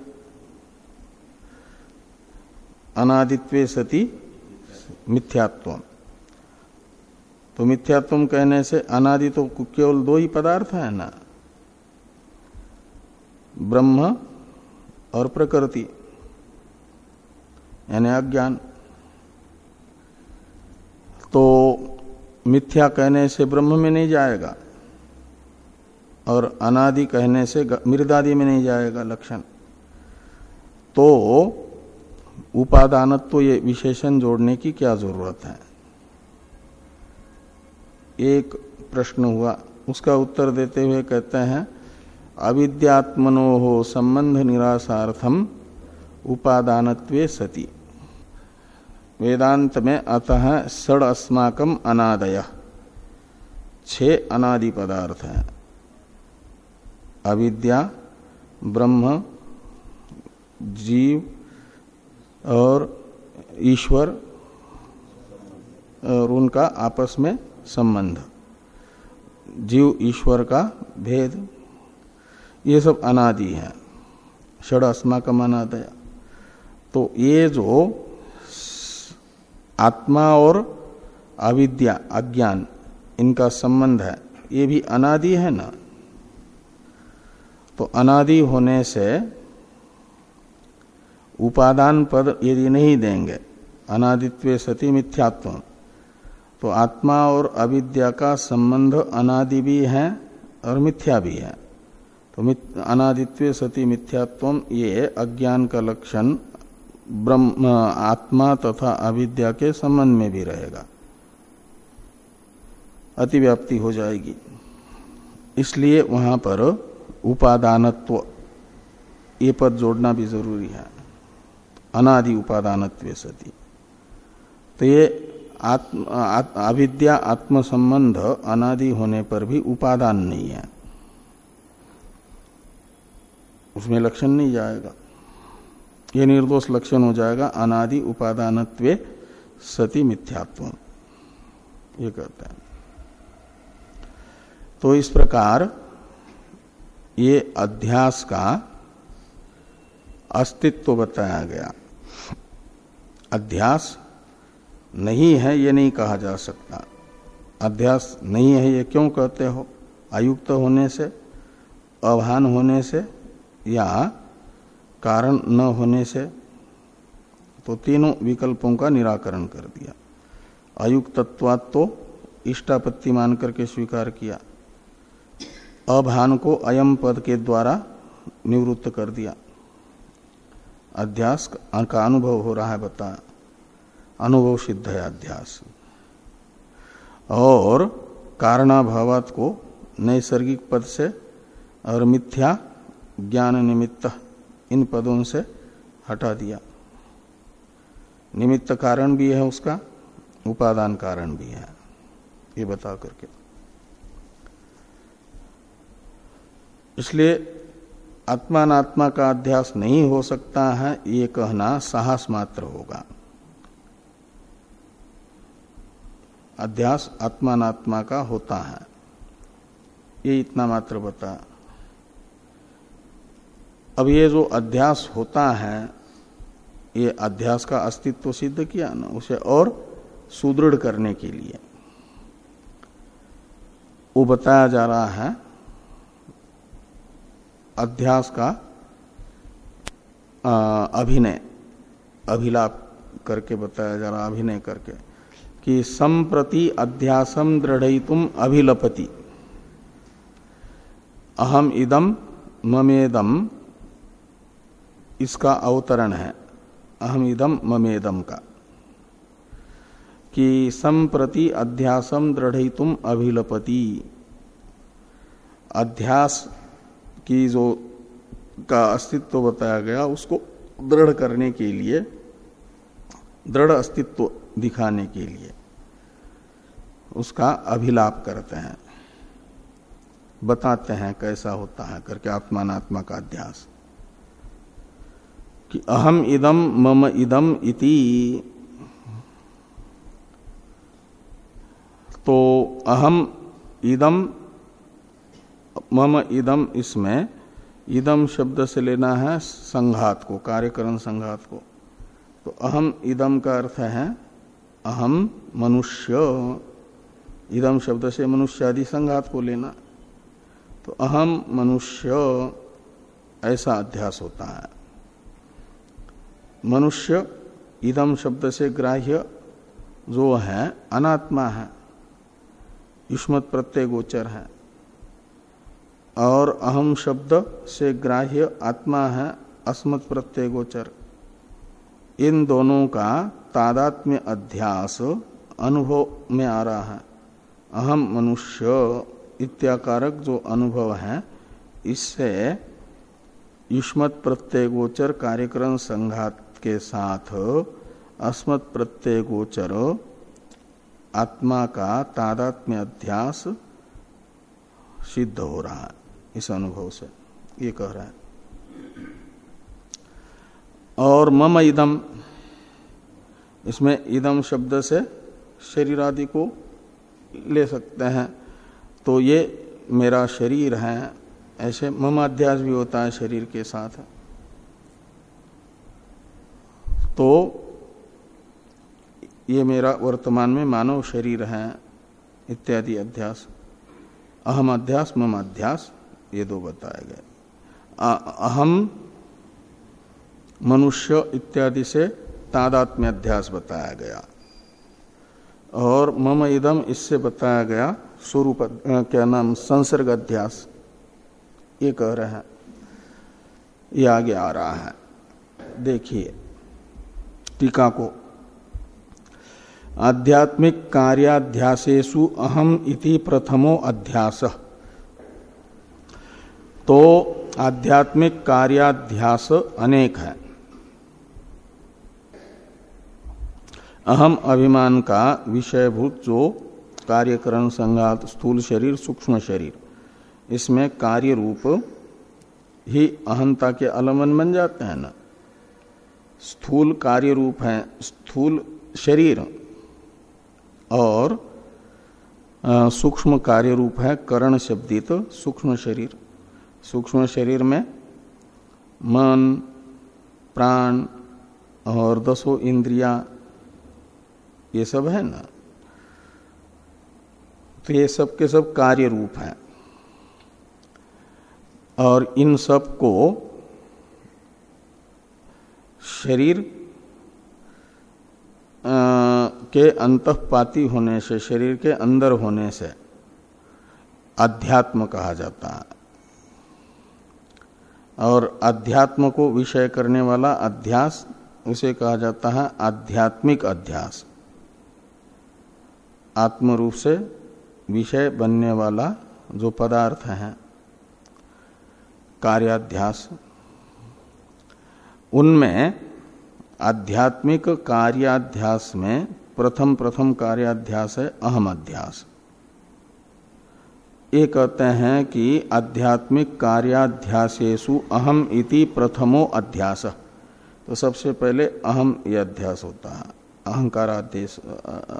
अनादित्व सती मिथ्यात्व तो मिथ्यात्व कहने से अनादि तो केवल दो ही पदार्थ है ना? ब्रह्म और प्रकृति। यानी अज्ञान। तो मिथ्या कहने से ब्रह्म में नहीं जाएगा और अनादि कहने से मृदादि में नहीं जाएगा लक्षण। तो उपादानत्व तो ये विशेषण जोड़ने की क्या ज़रूरत है? एक प्रश्न हुआ, उसका उत्तर देते हुए कहते हैं, अविद्यात्मनो हो संबंध निराशार्थम उपादानत्वे सती। वेदांत में अतः सड़ अस्माकम अनादय। छह अनादि पदार्थ हैं। अविद्या, ब्रह्म, जीव और ईश्वर और उनका आपस में संबंध। जीव, ईश्वर का भेद, ये सब अनादि है। षड अस्माकम अनादय। तो ये जो आत्मा और अविद्या, अज्ञान, इनका संबंध है। ये भी अनादि है ना? तो अनादि होने से उपादान पद यदि नहीं देंगे, अनादित्व सती मिथ्यात्व तो आत्मा और अविद्या का संबंध अनादि भी है और मिथ्या भी है। तो अनादित्व सती मिथ्यात्व, ये अज्ञान का लक्षण ब्रह्म, आत्मा तथा अविद्या के संबंध में भी रहेगा। अतिव्याप्ति हो जाएगी। इसलिए वहाँ पर उपादानत्व, ये पद जोड़ना भी ज़रूरी है। अनादि उपादानत्व सती। तो ये आत्म अविद्या आत्म संबंध अनादि होने पर भी उपादान नहीं है। उसमें लक्षण नहीं जाएगा। ये निर्दोष लक्षण हो जाएगा, अनादि उपादान सती मिथ्यात्व ये कहते हैं। तो इस प्रकार ये अध्यास का अस्तित्व बताया गया। अध्यास नहीं है, ये नहीं कहा जा सकता। अध्यास नहीं है, ये क्यों कहते हो? आयुक्त होने से अभान होने से, या कारण न होने से तो तीनों विकल्पों का निराकरण कर दिया। अयुक्तत्वात् तो इष्टापत्ति मान करके स्वीकार किया। अभान को अयम पद के द्वारा निवृत्त कर दिया। अध्यास का अनुभव हो रहा है बता। अनुभव सिद्ध है अध्यास। और कारणाभावात को नैसर्गिक पद से और मिथ्या ज्ञान निमित्त इन पदों से हटा दिया। निमित्त कारण भी है उसका, उपादान कारण भी है। ये बता करके। इसलिए आत्मात्मा का अध्यास नहीं हो सकता है, ये कहना साहस मात्र होगा। अध्यास आत्मात्मा का होता है। ये इतना मात्र बता। अब ये जो अध्यास होता है, ये अध्यास का अस्तित्व सिद्ध किया ना, उसे और सुदृढ़ करने के लिए। वो बताया जा रहा है, अध्यास का अभिनय, अभिलाप करके बताया जा रहा अभिनय करके, कि संप्रति अध्यासम दृढ़ अभिलपति। अहम इदम ममेदम इसका अवतरण है अहम इदम ममेदम का, कि संप्रति अध्यासम दृढ़ अभिलपति। अध्यास की जो, का अस्तित्व बताया गया, उसको दृढ़ करने के लिए, दृढ़ अस्तित्व दिखाने के लिए, उसका अभिलाप करते हैं, बताते हैं कैसा होता है करके आत्मात्मा का अध्यास। कि अहम इदम मम इदम इति। तो अहम इदम, मम इदम इसमें इदम शब्द से लेना है संघात को, कार्यकरण संघात को। तो अहम इदम का अर्थ है अहम मनुष्य। इदम शब्द से मनुष्य आदि संघात को लेना। तो अहम मनुष्य, ऐसा अध्यास होता है। मनुष्य इदम शब्द से ग्राह्य जो है, अनात्मा है, युष्मत प्रत्यय गोचर है। और अहम शब्द से ग्राह्य आत्मा है, अस्मत् प्रत्यय गोचर। इन दोनों का तादात्म्य अध्यास अनुभव में आ रहा है। अहम मनुष्य इत्याकारक जो अनुभव है, इससे युष्मत प्रत्यय गोचर कार्यक्रम संघात के साथ अस्मत् प्रत्यय गोचर, आत्मा का तादात्म्य अध्यास सिद्ध हो रहा है, इस अनुभव से। ये कह रहा है। और मम इदम, इसमें इदम शब्द से शरीर आदि को ले सकते हैं। तो ये मेरा शरीर है, ऐसे ममाध्यास भी होता है शरीर के साथ। तो ये मेरा वर्तमान में मानव शरीर है, इत्यादि अध्यास। अहम अध्यास, मम अध्यास, ये दो बताए गए। अहम, मनुष्य इत्यादि से तादात्म्य अध्यास बताया गया। और मम इदम, इससे बताया गया स्वरूप क्या नाम, संसर्ग अध्यास। ये कह रहे हैं। ये आगे आ रहा है। देखिए टीका को। आध्यात्मिक कार्याध्यासेशु अहम इति प्रथमो अध्यास। तो आध्यात्मिक कार्याध्यास अनेक है। अहम अभिमान का विषयभूत जो कार्यकरण संघात स्थूल शरीर, सूक्ष्म शरीर, इसमें कार्य रूप ही अहंता के अलमन बन जाते हैं ना। स्थूल कार्य रूप है, स्थूल शरीर और सूक्ष्म कार्य रूप है, करण शब्दित सूक्ष्म शरीर। सूक्ष्म शरीर में मन, प्राण और दसों इंद्रिया, ये सब है ना? तो ये सब के सब कार्य रूप हैं। और इन सबको शरीर के अंतपाती होने से, शरीर के अंदर होने से अध्यात्म कहा जाता है। और अध्यात्म को विषय करने वाला अध्यास, उसे कहा जाता है आध्यात्मिक अध्यास। आत्म रूप से विषय बनने वाला जो पदार्थ है, कार्याध्यास उनमें आध्यात्मिक कार्याध्यास में प्रथम प्रथम कार्याध्यास है, अहम अध्यास। ये कहते हैं कि आध्यात्मिक कार्याध्यासु अहम इति प्रथमो अध्यास। तो सबसे पहले अहम ये अध्यास होता है, अहंकार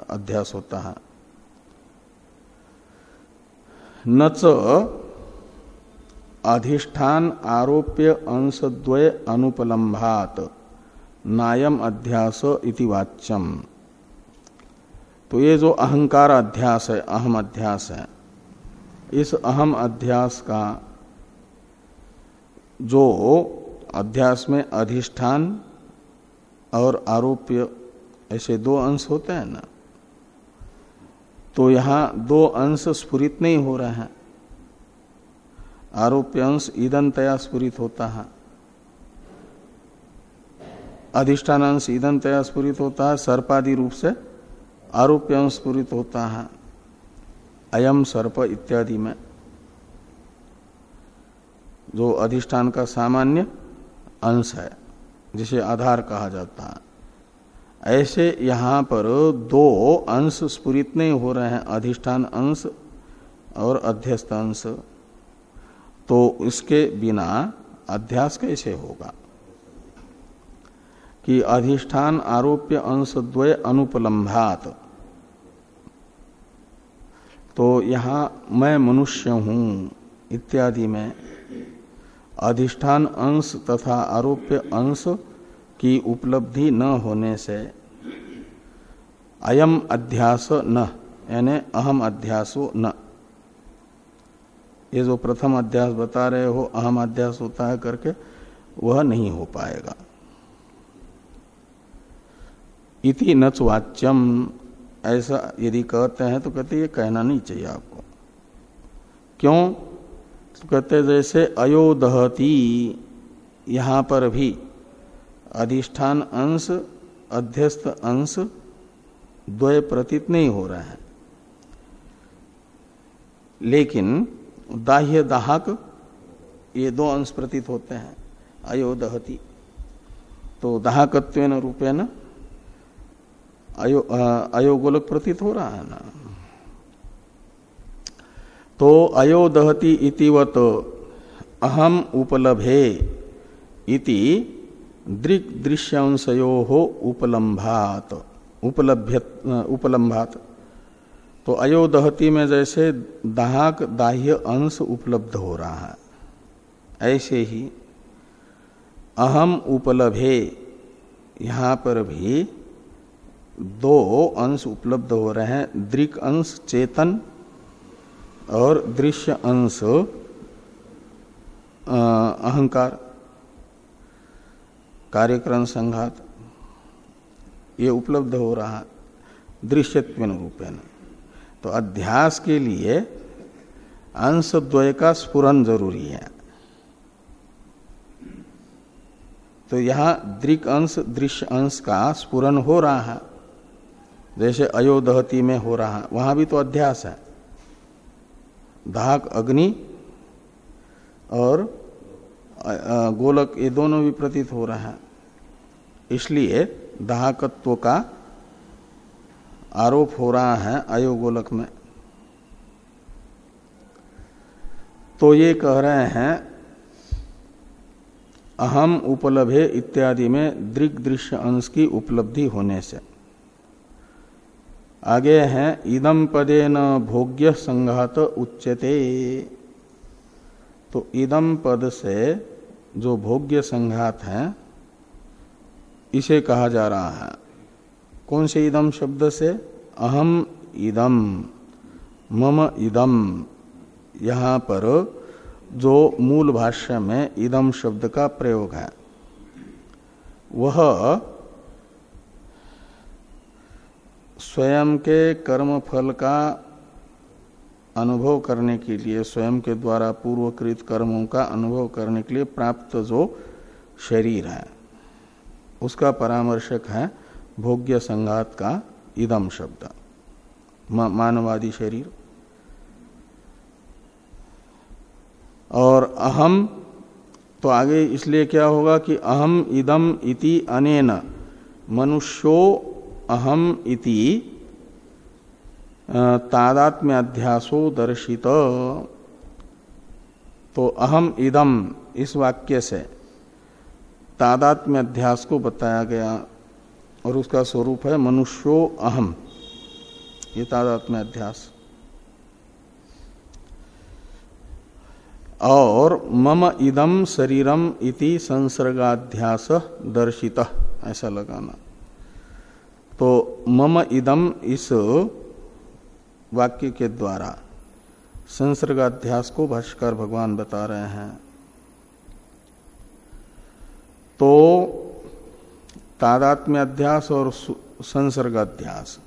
अध्यास होता है। न अधिष्ठान आरोप्य अंशद्वय अनुपलम्भात। नायम अध्यास इति वाच्यम। तो ये जो अहंकार अध्यास है, अहम अध्यास है, इस अहम अध्यास का जो अध्यास में अधिष्ठान और आरोप्य, ऐसे दो अंश होते हैं ना तो यहाँ दो अंश स्फुरित नहीं हो रहे हैं। आरोप्य अंश ईदनतया स्फुरित होता है। अधिष्ठान अंश ईदनतया स्फुरित होता है, सर्पादि रूप से आरोप्य अंश स्फुरित होता है। अयम सर्प इत्यादि में। जो अधिष्ठान का सामान्य अंश है, जिसे आधार कहा जाता है। ऐसे यहाँ पर दो अंश स्फुरित नहीं हो रहे हैं, अधिष्ठान अंश और अध्यस्त अंश। तो इसके बिना अध्यास कैसे होगा? कि अधिष्ठान आरोप्य अंश द्वय अनुपलम्भात। तो यहाँ मैं मनुष्य हूँ, इत्यादि में अधिष्ठान अंश तथा आरोप्य अंश की उपलब्धि न होने से अयम अध्यास न, यानी अहम अध्यासो न। ये जो प्रथम अध्यास बता रहे हो, अहम अध्यास होता है करके, वह नहीं हो पाएगा। इति नच वाच्यम। ऐसा यदि कहते हैं तो कहते ये कहना नहीं चाहिए आपको। क्यों? तो कहते जैसे अयोदहती यहाँ पर भी अधिष्ठान अंश, अध्यस्त अंश, द्वय प्रतीत नहीं हो रहे हैं। लेकिन दाह्य दाहक, ये दो अंश प्रतीत होते हैं, अयोदहती। तो दाहकत्व रूपेण अयो अयोगोलक प्रतीत हो रहा है ना। तो अयोदहती इतिवत अहम उपलभे इति दृक् दृश्यांशयो हो उपलम्भात उपलभ्य उपलम्भात। तो अयोदहती में जैसे दाहक दाह्य अंश उपलब्ध हो रहा है, ऐसे ही अहम उपलभे, यहाँ पर भी दो अंश उपलब्ध हो रहे हैं, दृक अंश चेतन और दृश्य अंश अहंकार, कार्यक्रम संघात, ये उपलब्ध हो रहा दृश्यत्व रूपेण। तो अध्यास के लिए अंश द्वय का स्पुरन ज़रूरी है। तो यहाँ दृक अंश दृश्य अंश का स्पुरन हो रहा है। जैसे अयोदहती में हो रहा है, वहाँ भी तो अध्यास है। दाहक अग्नि और गोलक ये दोनों भी प्रतीत हो रहा है। इसलिए दाहकत्व का आरोप हो रहा है अयोगोलक में। तो ये कह रहे हैं, अहम उपलब्धे इत्यादि में दृग दृश्य अंश की उपलब्धि होने से। आगे हैं इदम पदे न भोग्य संघात उच्चते तो इदम पद से जो भोग्य संघात है, इसे कहा जा रहा है कौन से इदम शब्द से? अहम इदम, मम इदम। यहाँ पर जो मूल भाष्य में इदम शब्द का प्रयोग है, वह स्वयं के कर्म फल का अनुभव करने के लिए, स्वयं के द्वारा पूर्वकृत कर्मों का अनुभव करने के लिए प्राप्त जो शरीर है, उसका परामर्शक है भोग्य संघात का इदम शब्द। मानवादी शरीर। और अहम तो आगे इसलिए क्या होगा कि अहम इदम इति अनेन, मनुष्यो अहम इति तादात्म्याध्यासो दर्शित। तो अहम इदम इस वाक्य से तादात्म्य अध्यास को बताया गया। और उसका स्वरूप है मनुष्यो अहम। ये तादात्म्य अध्यास। और मम इदम शरीरम इति संसर्गाध्यास दर्शित, ऐसा लगाना। तो मम इदम इस वाक्य के द्वारा संसर्गाध्यास को भाष्कर भगवान बता रहे हैं। तो तादात्म्याध्यास और संसर्गाध्यास।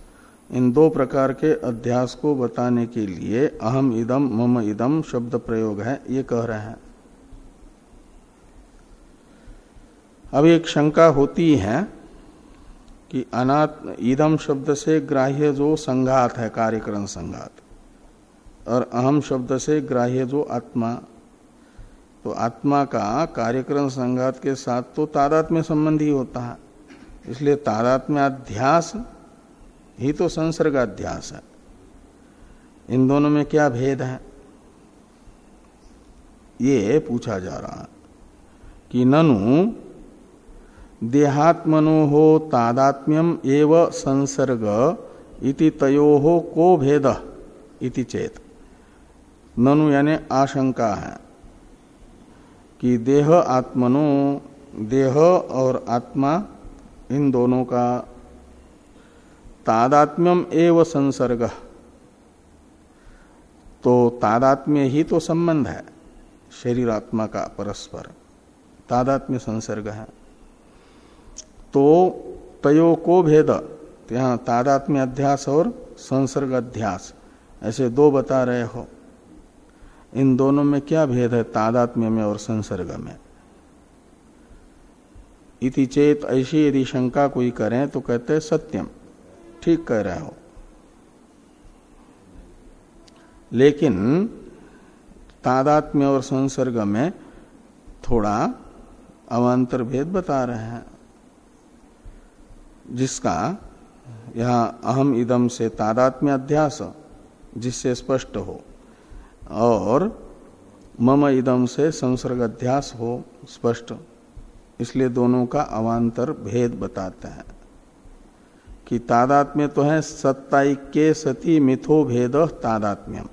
इन दो प्रकार के अध्यास को बताने के लिए अहम इदम, मम इदम शब्द प्रयोग है, ये कह रहे हैं। अब एक शंका होती है कि अनात्, इदम शब्द से ग्राह्य जो संघात है कार्यक्रम संघात, और अहम शब्द से ग्राह्य जो आत्मा तो आत्मा का कार्यक्रम संघात के साथ तो तादात्म्य संबंधी होता है। इसलिए तादात्म्य अध्यास ही तो संसर्गाध्यास है। इन दोनों में क्या भेद है? ये पूछा जा रहा है कि ननु, देहात्मनो हो तादात्म्यम एव संसर्ग इति तयो हो को भेद इति चेत। ननु यानी आशंका है कि देह आत्मनो, देह और आत्मा इन दोनों का तादात्म्यम एव संसर्ग। तो तादात्म्य ही तो संबंध है, शरीर आत्मा का परस्पर। तादात्म्य संसर्ग है। तो तयो को भेद, यहाँ तादात्म्य अध्यास और संसर्ग अध्यास, ऐसे दो बता रहे हो। इन दोनों में क्या भेद है, तादात्म्य में और संसर्ग में? इति चेत ऐसी यदि शंका कोई करें तो कहते हैं सत्यम। ठीक कह रहे हो। लेकिन तादात्म्य और संसर्ग में थोड़ा अवान्तर भेद बता रहे हैं, जिसका यह अहम इदम से तादात्म्य अध्यास जिससे स्पष्ट हो, और मम इदम से संसर्ग अध्यास हो, स्पष्ट इसलिए दोनों का अवान्तर भेद बताते हैं कि तादात्म्य तो है सत्ताइक्य सती मिथो भेद तादात्म्यम।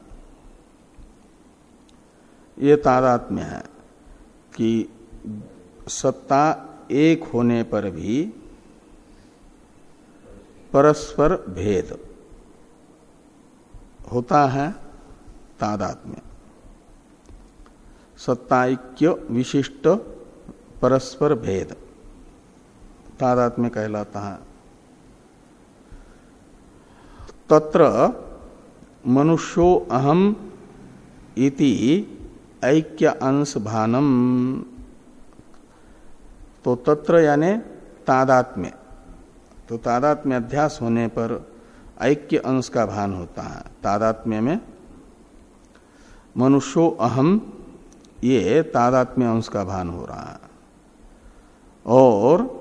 ये तादात्म्य है कि सत्ता एक होने पर भी परस्पर भेद होता है तादात्म्य। सत्ताइक्य विशिष्ट परस्पर भेद। तादात्म्य कहलाता है। तत्र मनुष्यो अहम इति ऐक्य अंश भानम तो तत्र यानी तादात्म्य। तो तादात्म्य अध्यास होने पर ऐक्य अंश का भान होता है। तादात्म्य में मनुष्यो अहम ये तादात्म्य अंश का भान हो रहा है। और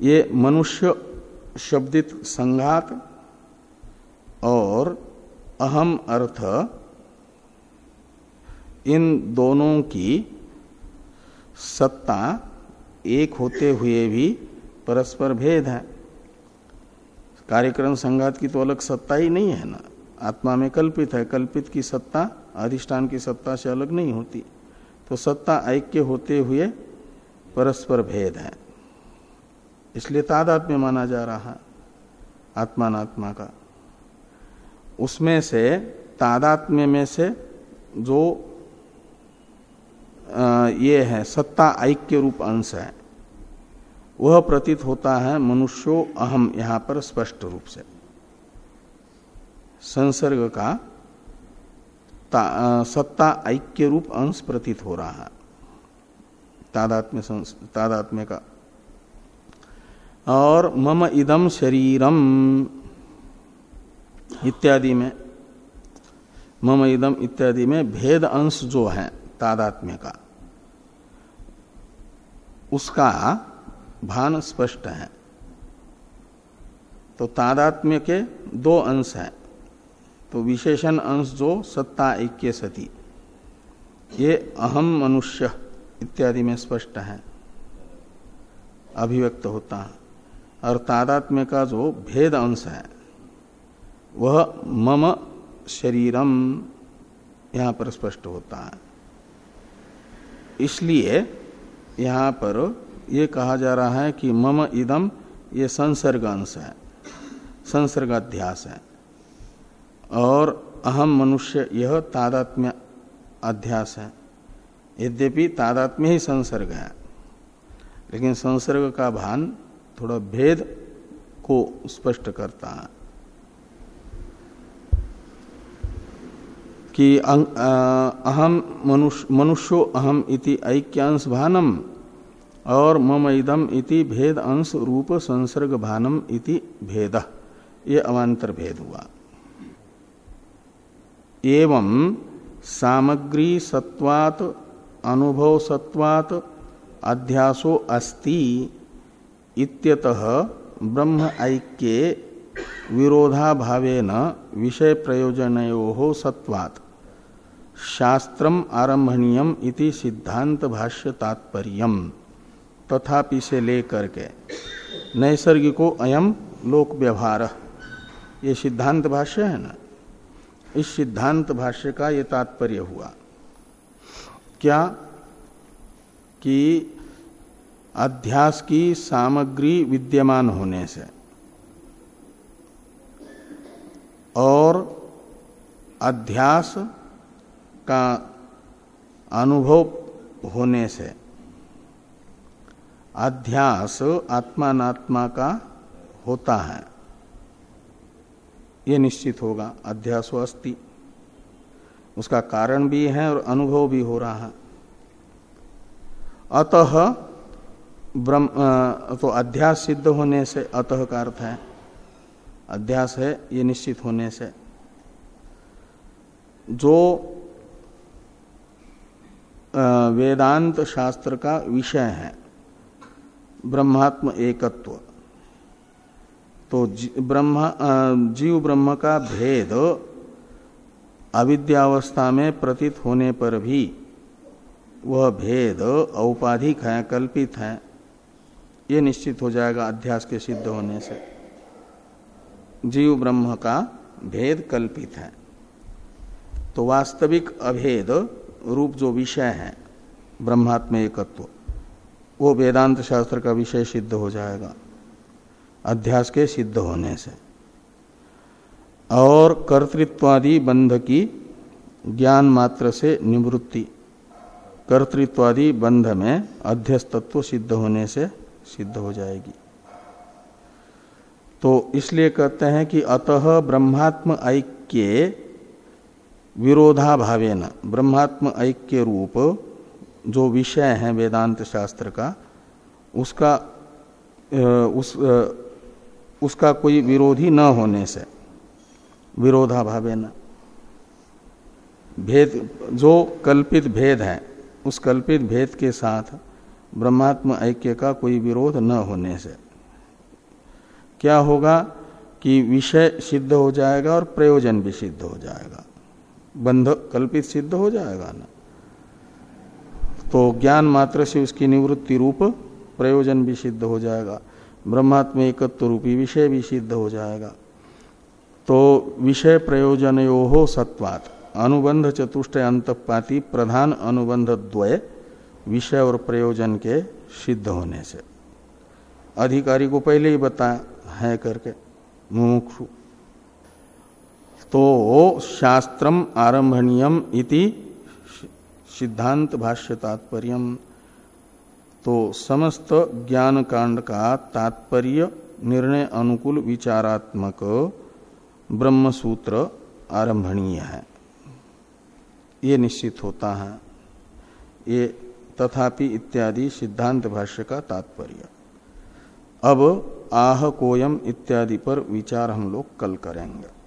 ये मनुष्य शब्दित संघात और अहम अर्थ इन दोनों की सत्ता एक होते हुए भी परस्पर भेद है। कार्यक्रम संघात की तो अलग सत्ता ही नहीं है ना। आत्मा में कल्पित है। कल्पित की सत्ता, अधिष्ठान की सत्ता से अलग नहीं होती। तो सत्ता ऐक्य होते हुए परस्पर भेद है। इसलिए तादात्म्य माना जा रहा है आत्मात्मा का। उसमें से तादात्म्य में से जो आ, ये है सत्ता ऐक्य रूप अंश है वह प्रतीत होता है मनुष्यो अहम यहाँ पर स्पष्ट रूप से। संसर्ग का आ, सत्ता ऐक्य रूप अंश प्रतीत हो रहा है। तादात्म्य तादात्म्य का। और मम इदम शरीरम इत्यादि में, मम इदम इत्यादि में भेद अंश जो है, तादात्म्य का, उसका भान स्पष्ट है। तो तादात्म्य के दो अंश हैं। तो विशेषण अंश जो सत्ता ऐक्य सती। ये अहम मनुष्य। इत्यादि में स्पष्ट है। अभिव्यक्त होता है। और तादात्म्य का जो भेद अंश है, वह मम शरीरम यहाँ पर स्पष्ट होता है। इसलिए यहाँ पर यह कहा जा रहा है कि मम इदम ये संसर्ग अंश है, संसर्गाध्यास है। और अहम मनुष्य यह तादात्म्य अध्यास है। यद्यपि तादात्म्य ही संसर्ग है, लेकिन संसर्ग का भान थोड़ा भेद को स्पष्ट करता है कि अहम मनुष्य, मनुष्यो अहम इति ऐक्यांश भानम और मम इदम इति भेद अंश रूप संसर्ग भानम इति भेद। ये अवान्तर भेद हुआ। एवं सामग्री सत्वात अनुभव सत्वात अध्यासो अस्ति इत्यतः ब्रह्म ऐक्ये विरोधाभावेन विषय प्रयोजनो सत्वात्। शास्त्रम आरंभणीयम इति सिद्धांत भाष्य तात्पर्य तथापि से लेकर के। नैसर्गिको अयम लोक व्यवहार ये सिद्धांत भाष्य है ना? इस सिद्धांत भाष्य का ये तात्पर्य हुआ। क्या कि अध्यास की सामग्री विद्यमान होने से? और अध्यास का अनुभव होने से? अध्यास आत्मात्मा का होता है। ये निश्चित होगा। अध्यासो अस्ति। उसका कारण भी है और अनुभव भी हो रहा है। अतः ब्रह्म तो अध्यास सिद्ध होने से अतः का अर्थ है। अध्यास है, ये निश्चित होने से। जो वेदांत शास्त्र का विषय है, ब्रह्मात्म एकत्व तो ब्रह्मा जीव ब्रह्म का भेद अविद्यावस्था में प्रतीत होने पर भी वह भेद औपाधिक है कल्पित है। ये निश्चित हो जाएगा अध्यास के सिद्ध होने से। जीव ब्रह्म का भेद कल्पित है। तो वास्तविक अभेद रूप जो विषय है, ब्रह्मात्म एकत्व, वो वेदांत शास्त्र का विषय सिद्ध हो जाएगा। अध्यास के सिद्ध होने से। और कर्तृत्वादि बंध की ज्ञान मात्र से निवृत्ति। कर्तृत्वादि बंध में अध्यस्तत्व सिद्ध होने से सिद्ध हो जाएगी। तो इसलिए कहते हैं कि अतः ब्रह्मात्म ऐक्य विरोधाभावेन। ब्रह्मात्म ऐक्य रूप जो विषय है वेदांत शास्त्र का, उसका उस उसका कोई विरोधी न होने से विरोधाभावेन। भेद, जो कल्पित भेद है, उस कल्पित भेद के साथ ब्रह्मात्म ऐक्य का कोई विरोध न होने से। क्या होगा कि विषय सिद्ध हो जाएगा और प्रयोजन भी सिद्ध हो जाएगा। बंध कल्पित सिद्ध हो जाएगा ना। तो ज्ञान मात्र से उसकी निवृत्ति रूप प्रयोजन भी सिद्ध हो जाएगा। ब्रह्मात्म एकत्व रूपी विषय भी सिद्ध हो जाएगा। तो विषय प्रयोजन हो सत्वात। अनुबंध चतुष्ट अंतपाती प्रधान अनुबंध द्वय विषय और प्रयोजन के सिद्ध होने से। अधिकारी को पहले ही बताया है करके, मुमुक्षु। तो शास्त्रम आरंभणीयम इति सिद्धांत भाष्य तात्पर्य तो समस्त ज्ञान कांड का तात्पर्य, निर्णय अनुकूल विचारात्मक ब्रह्म सूत्र आरंभणीय है। ये निश्चित होता है। ये तथापि इत्यादि सिद्धांत भाष्य का तात्पर्य। अब आह कोयम इत्यादि पर विचार हम लोग कल करेंगे।